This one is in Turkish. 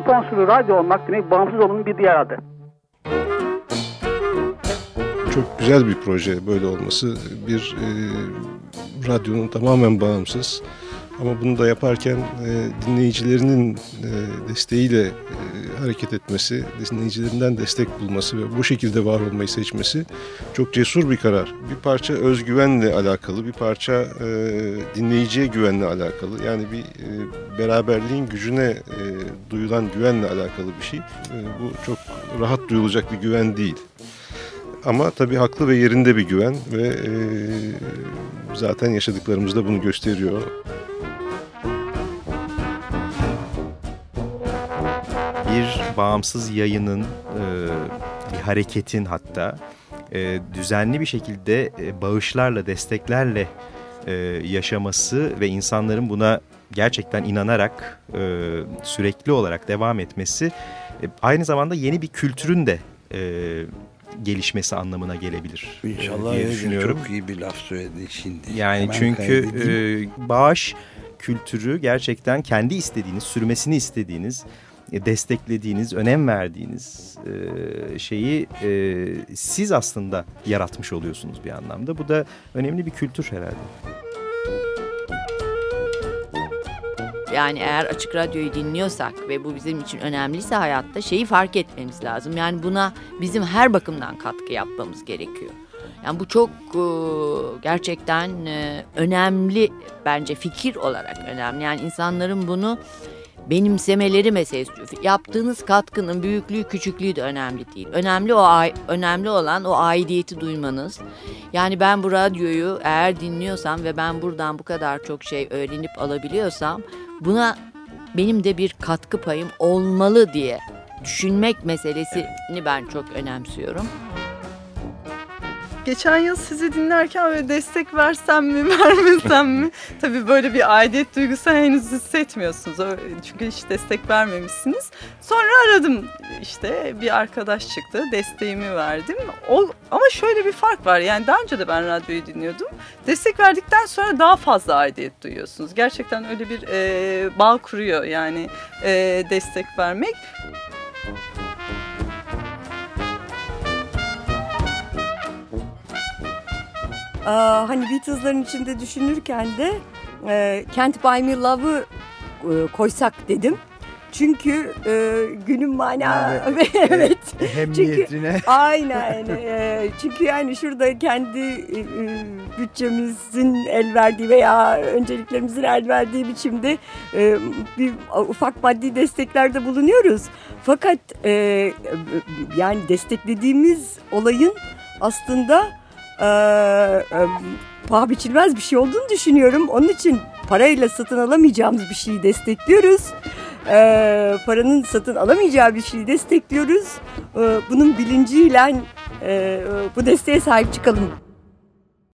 sponsoru radyo olmak demek bağımsız olmanın bir diğer adı. Çok güzel bir proje böyle olması. Bir e, radyonun tamamen bağımsız ama bunu da yaparken e, dinleyicilerinin e, desteğiyle e, hareket etmesi, dinleyicilerinden destek bulması ve bu şekilde var olmayı seçmesi çok cesur bir karar. Bir parça özgüvenle alakalı, bir parça e, dinleyiciye güvenle alakalı. Yani bir e, beraberliğin gücüne e, duyulan güvenle alakalı bir şey. E, bu çok rahat duyulacak bir güven değil. Ama tabii haklı ve yerinde bir güven ve e, zaten yaşadıklarımız da bunu gösteriyor. Bir bağımsız yayının, e, bir hareketin hatta e, düzenli bir şekilde e, bağışlarla, desteklerle e, yaşaması ve insanların buna gerçekten inanarak e, sürekli olarak devam etmesi e, aynı zamanda yeni bir kültürün de e, gelişmesi anlamına gelebilir. İnşallah diye düşünüyorum. Çok iyi bir laf söyledi şimdi. Yani Hemen çünkü kaydedeyim. e, bağış kültürü gerçekten kendi istediğiniz, sürmesini istediğiniz, desteklediğiniz, önem verdiğiniz e, şeyi e, siz aslında yaratmış oluyorsunuz bir anlamda. Bu da önemli bir kültür herhalde. Yani eğer açık radyoyu dinliyorsak ve bu bizim için önemliyse hayatta şeyi fark etmemiz lazım. Yani buna bizim her bakımdan katkı yapmamız gerekiyor. Yani bu çok e, gerçekten e, önemli bence fikir olarak önemli. Yani insanların bunu benimsemeleri meselesi. Yaptığınız katkının büyüklüğü küçüklüğü de önemli değil. Önemli o önemli olan o aidiyeti duymanız. Yani ben bu radyoyu eğer dinliyorsam ve ben buradan bu kadar çok şey öğrenip alabiliyorsam buna benim de bir katkı payım olmalı diye düşünmek meselesini ben çok önemsiyorum. Geçen yıl sizi dinlerken böyle destek versem mi vermesem mi? Tabii böyle bir aidiyet duygusu henüz hissetmiyorsunuz. Çünkü hiç destek vermemişsiniz. Sonra aradım işte bir arkadaş çıktı desteğimi verdim. O, ama şöyle bir fark var yani daha önce de ben radyoyu dinliyordum. Destek verdikten sonra daha fazla aidiyet duyuyorsunuz. Gerçekten öyle bir e, bağ kuruyor yani e, destek vermek. Hani Beatles'ların içinde düşünürken de e, Can't Buy Me Love'ı e, koysak dedim. Çünkü e, günün mana evet. Ehemmiyetine. Aynen. e, çünkü yani şurada kendi e, e, bütçemizin el verdiği veya önceliklerimizin el verdiği biçimde e, bir ufak maddi desteklerde bulunuyoruz. Fakat e, yani desteklediğimiz olayın aslında e, e, paha biçilmez bir şey olduğunu düşünüyorum. Onun için parayla satın alamayacağımız bir şeyi destekliyoruz. E, paranın satın alamayacağı bir şeyi destekliyoruz. E, bunun bilinciyle e, bu desteğe sahip çıkalım